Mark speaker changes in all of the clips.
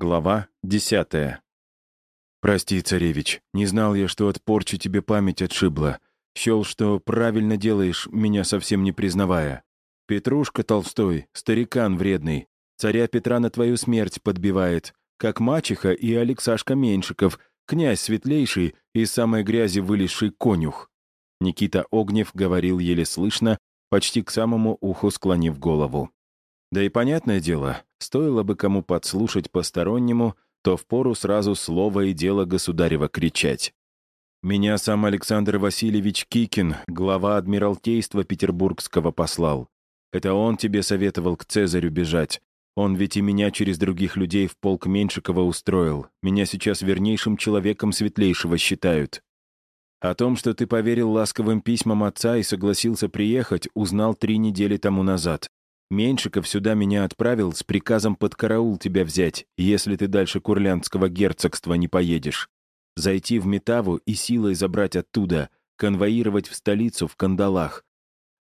Speaker 1: Глава десятая. «Прости, царевич, не знал я, что от порчи тебе память отшибла. Счел, что правильно делаешь, меня совсем не признавая. Петрушка Толстой, старикан вредный, царя Петра на твою смерть подбивает, как мачеха и Алексашка Меньшиков, князь светлейший и самой грязи вылезший конюх». Никита Огнев говорил еле слышно, почти к самому уху склонив голову. Да и понятное дело, стоило бы кому подслушать постороннему, то впору сразу слово и дело государева кричать. Меня сам Александр Васильевич Кикин, глава Адмиралтейства Петербургского, послал. Это он тебе советовал к Цезарю бежать. Он ведь и меня через других людей в полк Меньшикова устроил. Меня сейчас вернейшим человеком светлейшего считают. О том, что ты поверил ласковым письмам отца и согласился приехать, узнал три недели тому назад. Меньшиков сюда меня отправил с приказом под караул тебя взять, если ты дальше Курлянского герцогства не поедешь. Зайти в Метаву и силой забрать оттуда, конвоировать в столицу в кандалах.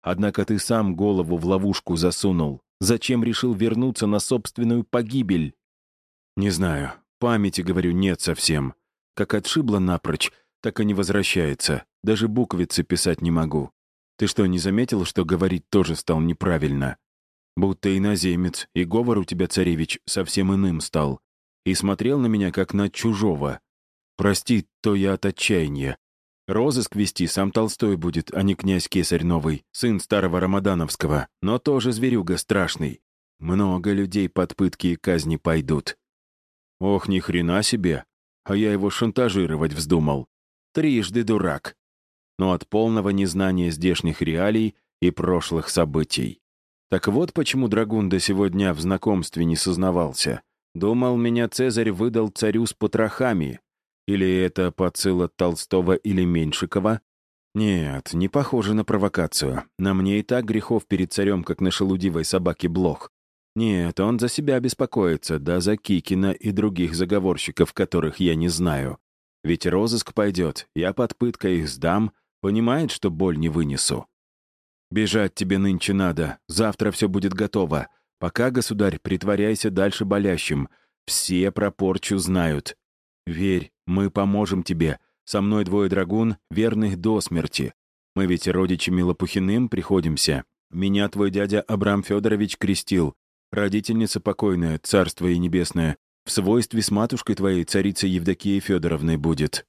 Speaker 1: Однако ты сам голову в ловушку засунул. Зачем решил вернуться на собственную погибель? Не знаю. Памяти, говорю, нет совсем. Как отшибло напрочь, так и не возвращается. Даже буквицы писать не могу. Ты что, не заметил, что говорить тоже стал неправильно? Будто иноземец, и говор у тебя, царевич, совсем иным стал. И смотрел на меня, как на чужого. Прости, то я от отчаяния. Розыск вести сам Толстой будет, а не князь Кесарь Новый, сын старого Рамадановского, но тоже зверюга страшный. Много людей под пытки и казни пойдут. Ох, ни хрена себе. А я его шантажировать вздумал. Трижды дурак. Но от полного незнания здешних реалий и прошлых событий. Так вот почему Драгун до сегодня в знакомстве не сознавался. Думал, меня Цезарь выдал царю с потрохами. Или это подсыл Толстого или Меньшикова? Нет, не похоже на провокацию. На мне и так грехов перед царем, как на шелудивой собаке Блох. Нет, он за себя беспокоится, да за Кикина и других заговорщиков, которых я не знаю. Ведь розыск пойдет, я под пыткой их сдам, понимает, что боль не вынесу. Бежать тебе нынче надо, завтра все будет готово. Пока, государь, притворяйся дальше болящим. Все про порчу знают. Верь, мы поможем тебе. Со мной двое драгун, верных до смерти. Мы ведь родичами Лопухиным приходимся. Меня твой дядя Абрам Федорович крестил. Родительница покойная, царство и небесное, в свойстве с матушкой твоей, царицей Евдокией Федоровной, будет.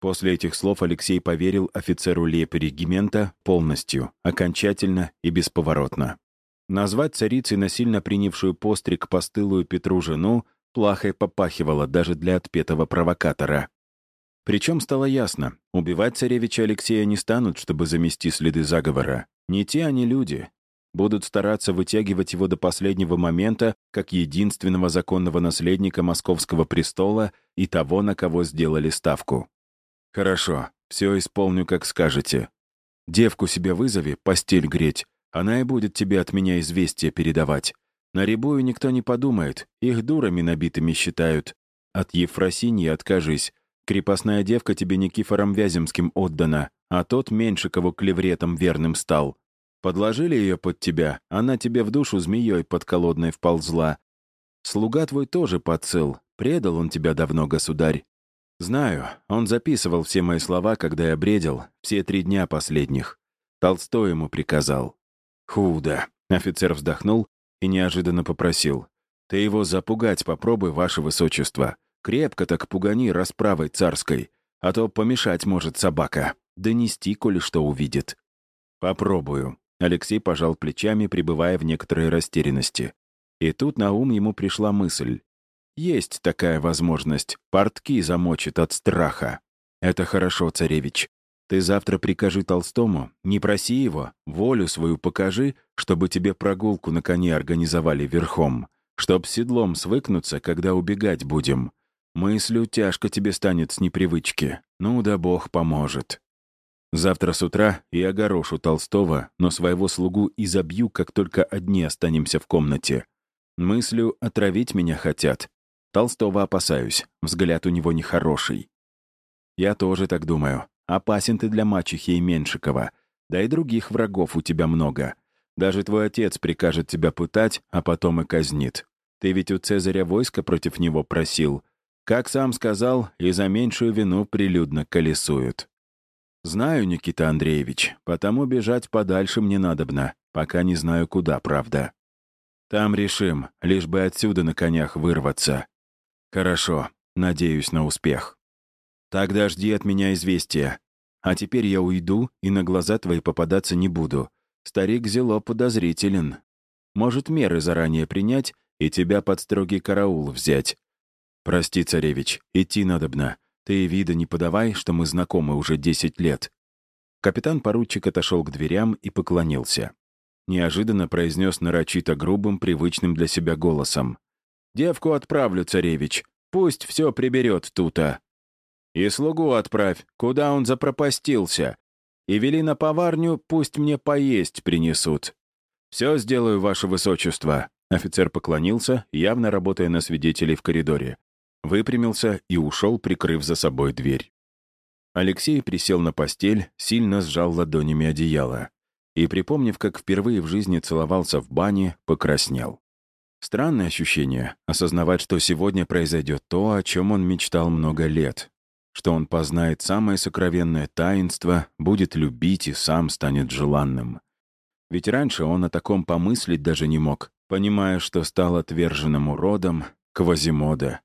Speaker 1: После этих слов Алексей поверил офицеру лейб-регимента полностью, окончательно и бесповоротно. Назвать царицей насильно принявшую постриг постылую Петру жену плахой попахивало даже для отпетого провокатора. Причем стало ясно, убивать царевича Алексея не станут, чтобы замести следы заговора. Не те они люди. Будут стараться вытягивать его до последнего момента как единственного законного наследника московского престола и того, на кого сделали ставку. «Хорошо, все исполню, как скажете. Девку себе вызови, постель греть. Она и будет тебе от меня известие передавать. На рябую никто не подумает, их дурами набитыми считают. От Ефросиньи откажись. Крепостная девка тебе Никифором Вяземским отдана, а тот Меньшикову клевретом верным стал. Подложили ее под тебя, она тебе в душу змеей подколодной вползла. Слуга твой тоже подцел, предал он тебя давно, государь. Знаю, он записывал все мои слова, когда я бредил, все три дня последних. Толстой ему приказал. Худо. Офицер вздохнул и неожиданно попросил. Ты его запугать попробуй, ваше высочество. Крепко так пугани расправой царской, а то помешать может собака. Донести, коли что увидит. Попробую. Алексей пожал плечами, пребывая в некоторой растерянности. И тут на ум ему пришла мысль. Есть такая возможность. Портки замочит от страха. Это хорошо, царевич. Ты завтра прикажи Толстому, не проси его, волю свою покажи, чтобы тебе прогулку на коне организовали верхом, чтоб седлом свыкнуться, когда убегать будем. Мыслю тяжко тебе станет с непривычки. Ну да Бог поможет. Завтра с утра я огорошу Толстого, но своего слугу изобью, как только одни останемся в комнате. Мыслю отравить меня хотят, Толстого опасаюсь, взгляд у него нехороший. Я тоже так думаю. Опасен ты для мачехи и Меншикова. Да и других врагов у тебя много. Даже твой отец прикажет тебя пытать, а потом и казнит. Ты ведь у Цезаря войско против него просил. Как сам сказал, и за меньшую вину прилюдно колесуют. Знаю, Никита Андреевич, потому бежать подальше мне надобно, пока не знаю куда, правда. Там решим, лишь бы отсюда на конях вырваться. Хорошо, надеюсь на успех. Тогда жди от меня известия. А теперь я уйду и на глаза твои попадаться не буду. Старик Зело подозрителен. Может, меры заранее принять и тебя под строгий караул взять. Прости, царевич, идти надобно. Ты и вида не подавай, что мы знакомы уже десять лет. Капитан-поручик отошел к дверям и поклонился. Неожиданно произнес нарочито грубым, привычным для себя голосом. «Девку отправлю, царевич. Пусть все приберет тута. И слугу отправь, куда он запропастился. И вели на поварню, пусть мне поесть принесут. Все сделаю, ваше высочество». Офицер поклонился, явно работая на свидетелей в коридоре. Выпрямился и ушел, прикрыв за собой дверь. Алексей присел на постель, сильно сжал ладонями одеяло. И, припомнив, как впервые в жизни целовался в бане, покраснел. Странное ощущение — осознавать, что сегодня произойдет то, о чем он мечтал много лет, что он познает самое сокровенное таинство, будет любить и сам станет желанным. Ведь раньше он о таком помыслить даже не мог, понимая, что стал отверженным уродом Квазимода.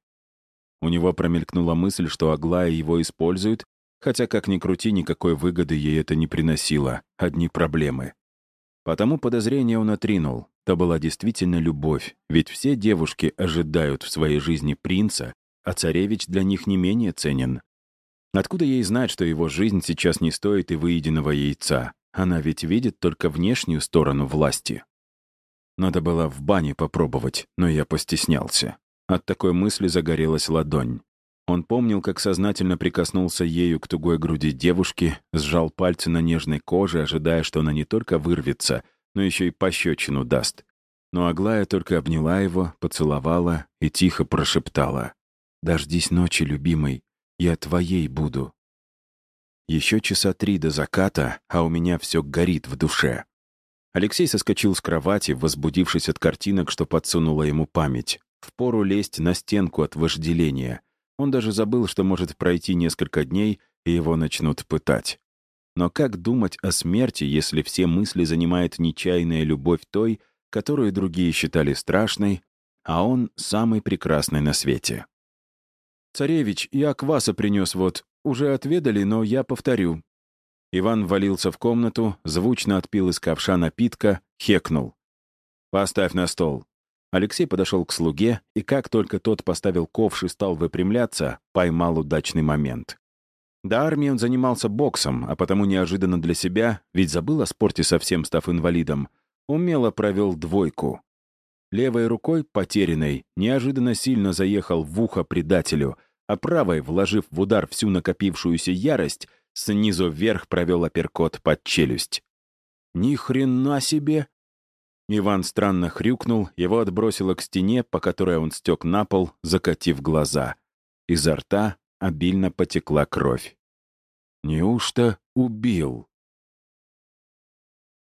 Speaker 1: У него промелькнула мысль, что Аглая его использует, хотя, как ни крути, никакой выгоды ей это не приносило, одни проблемы. Потому подозрение он отринул. То была действительно любовь, ведь все девушки ожидают в своей жизни принца, а царевич для них не менее ценен. Откуда ей знать, что его жизнь сейчас не стоит и выеденного яйца? Она ведь видит только внешнюю сторону власти. Надо было в бане попробовать, но я постеснялся. От такой мысли загорелась ладонь. Он помнил, как сознательно прикоснулся ею к тугой груди девушки, сжал пальцы на нежной коже, ожидая, что она не только вырвется, но еще и пощечину даст. Но Аглая только обняла его, поцеловала и тихо прошептала. «Дождись ночи, любимый, я твоей буду. Еще часа три до заката, а у меня все горит в душе. Алексей соскочил с кровати, возбудившись от картинок, что подсунула ему память. Впору лезть на стенку от вожделения. Он даже забыл, что может пройти несколько дней, и его начнут пытать. Но как думать о смерти, если все мысли занимает нечаянная любовь той, которую другие считали страшной, а он — самый прекрасный на свете? «Царевич, я кваса принес вот. Уже отведали, но я повторю». Иван ввалился в комнату, звучно отпил из ковша напитка, хекнул. «Поставь на стол». Алексей подошел к слуге, и как только тот поставил ковш и стал выпрямляться, поймал удачный момент. До армии он занимался боксом, а потому неожиданно для себя, ведь забыл о спорте совсем став инвалидом, умело провел двойку. Левой рукой, потерянной, неожиданно сильно заехал в ухо предателю, а правой, вложив в удар всю накопившуюся ярость, снизу вверх провел апперкот под челюсть. «Ни хрена себе!» Иван странно хрюкнул, его отбросило к стене, по которой он стек на пол, закатив глаза. Изо рта обильно потекла кровь. «Неужто убил?»